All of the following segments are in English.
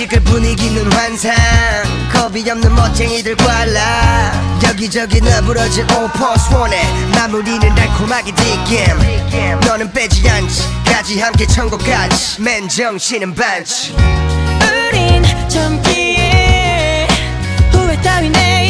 시끌 분위기는 환상. 겁이 없는 멋쟁이들 꽈라. 여기저기 너부러진 오퍼스원에 마무리는 달콤하게 디김 너는 빼지 않지. 까지 함께 천국까지 맨 정신은 반지. 우린 젊기에 후회 따위 내일.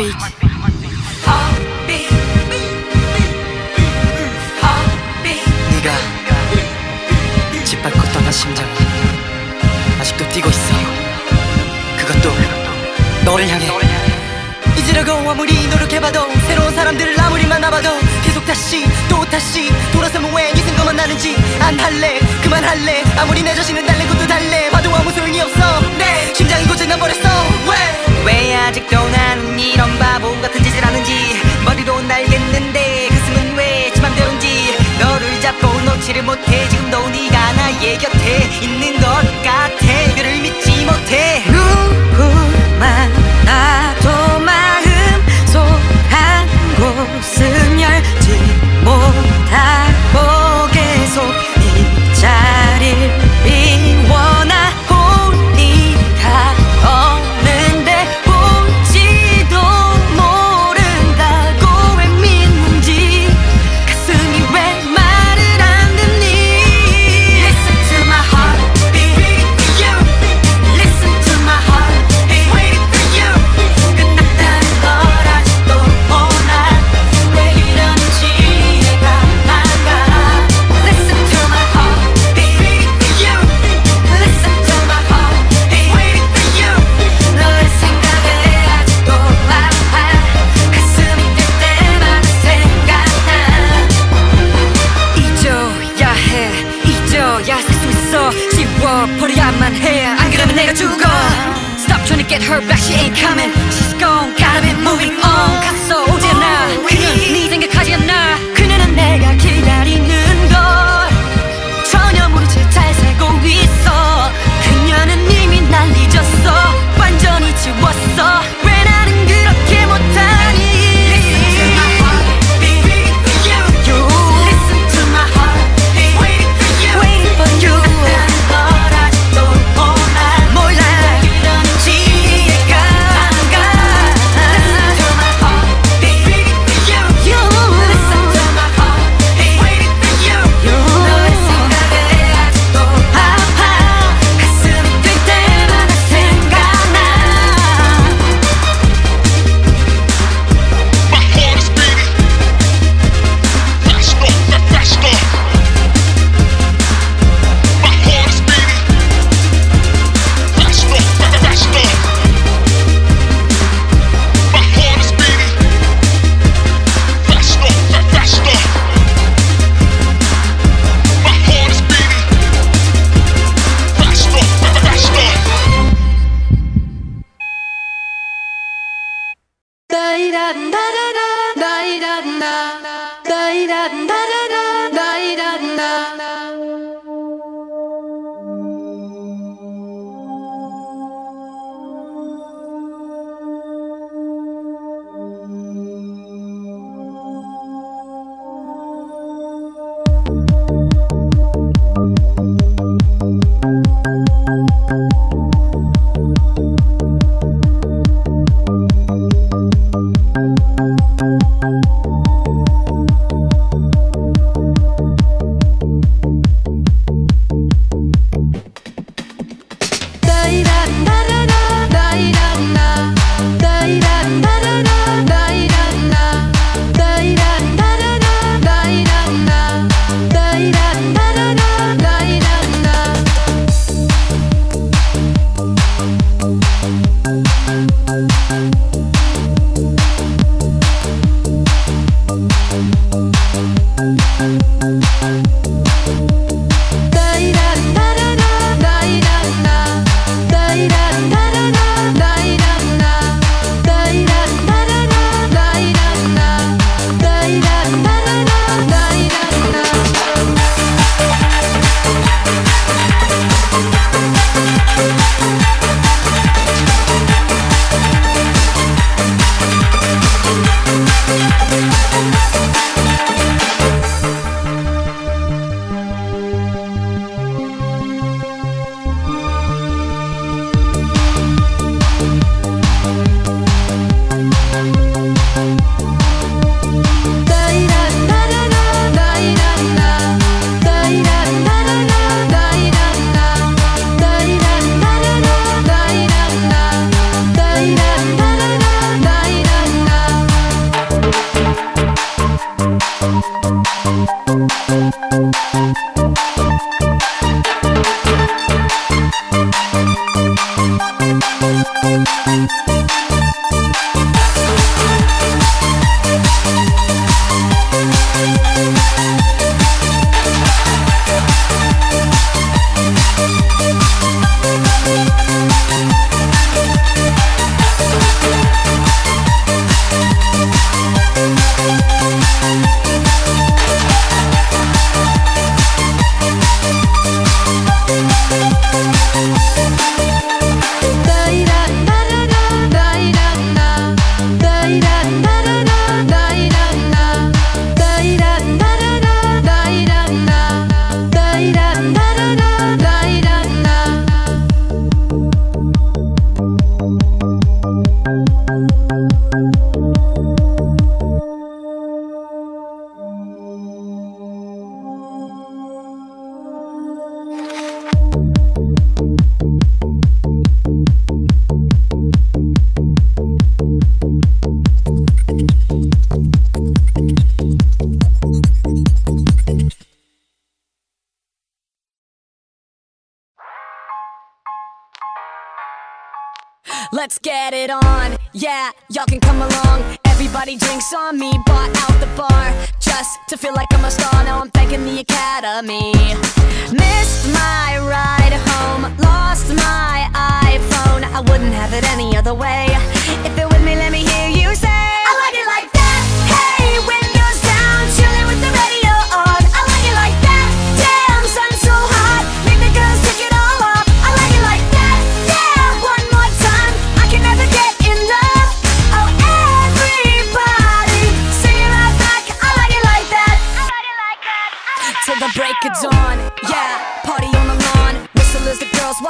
heartbeat. 네가 짓밟고 떠난 심장이 아직도 뛰고 있어. 그것도 너를 향해. 잊으려고 아무리 노력해봐도 새로운 사람들을 아무리 만나봐도 계속 다시 또 다시 돌아서면 왜네 생각만 나는지 안 할래 그만할래 아무리 내 자신은 왜 아직도 나는 이런 바보 같은 짓을 하는지 머리로 날겠는데 가슴은 왜지 맘대로인지 너를 잡고 놓지를 못해 지금도 네가 나의 곁에 있는 것 같아 그를 믿지 못해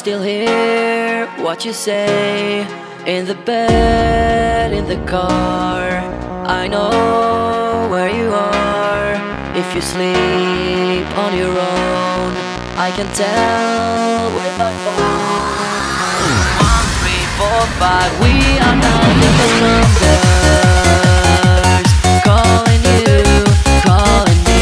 still hear what you say in the bed, in the car. I know where you are. If you sleep on your own, I can tell with my phone. One, three, four, five. We are not but numbers. Calling you, calling me.